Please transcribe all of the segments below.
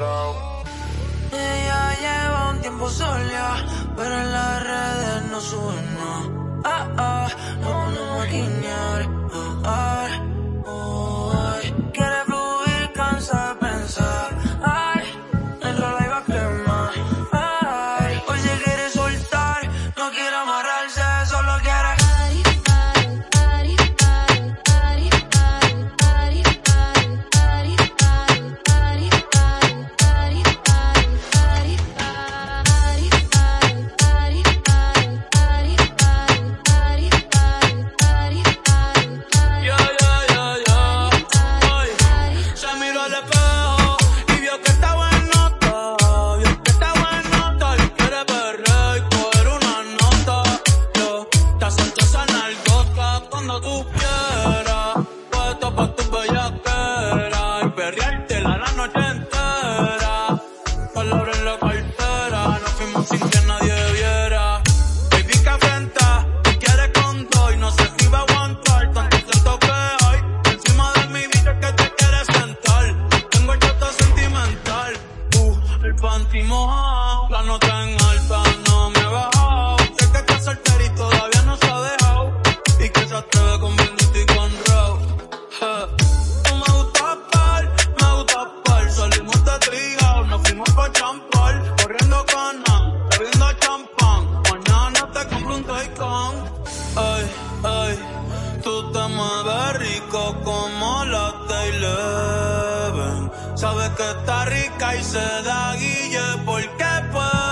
Ella lleva un tiempo sola, pero en las redes no sube. Ah, ah, no, no, maquinar, ah, ah, oh, ay. Quieras. Puesto pa' tu bellaquera y perreártela la noche entera. Palabra en la cartera, nos fuimos sin que nadie viera. Baby que afrenta, tú quieres con y no sé si va a aguantar tanto siento que hay encima de mi vida que te quieres sentar. Tengo el chato sentimental, uh, el panty mojado, la nota en pa' champar, corriendo cana, bebiendo champán, mañana te compro un Taycan. Ay, ay, tú te mueves rico como la Eleven, sabes que está rica y se da guille porque puede.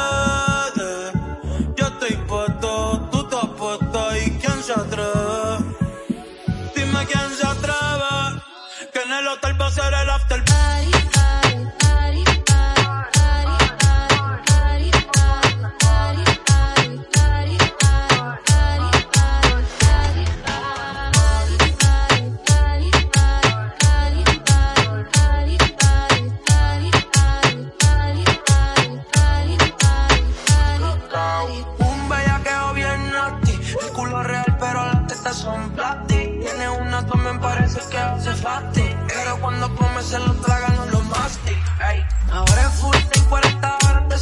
Son plastic. Tiene una, también parece que hace fasti. Pero cuando come se lo tragan, no lo mastic. Ahora es full day, 40 horas de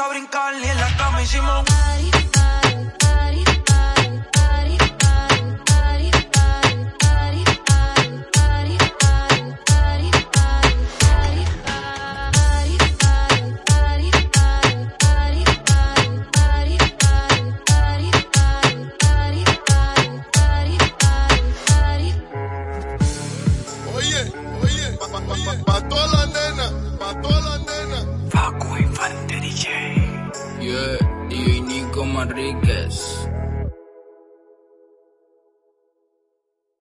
a brincar y en la cama hicimos Yeah, DJ Nico Manríquez.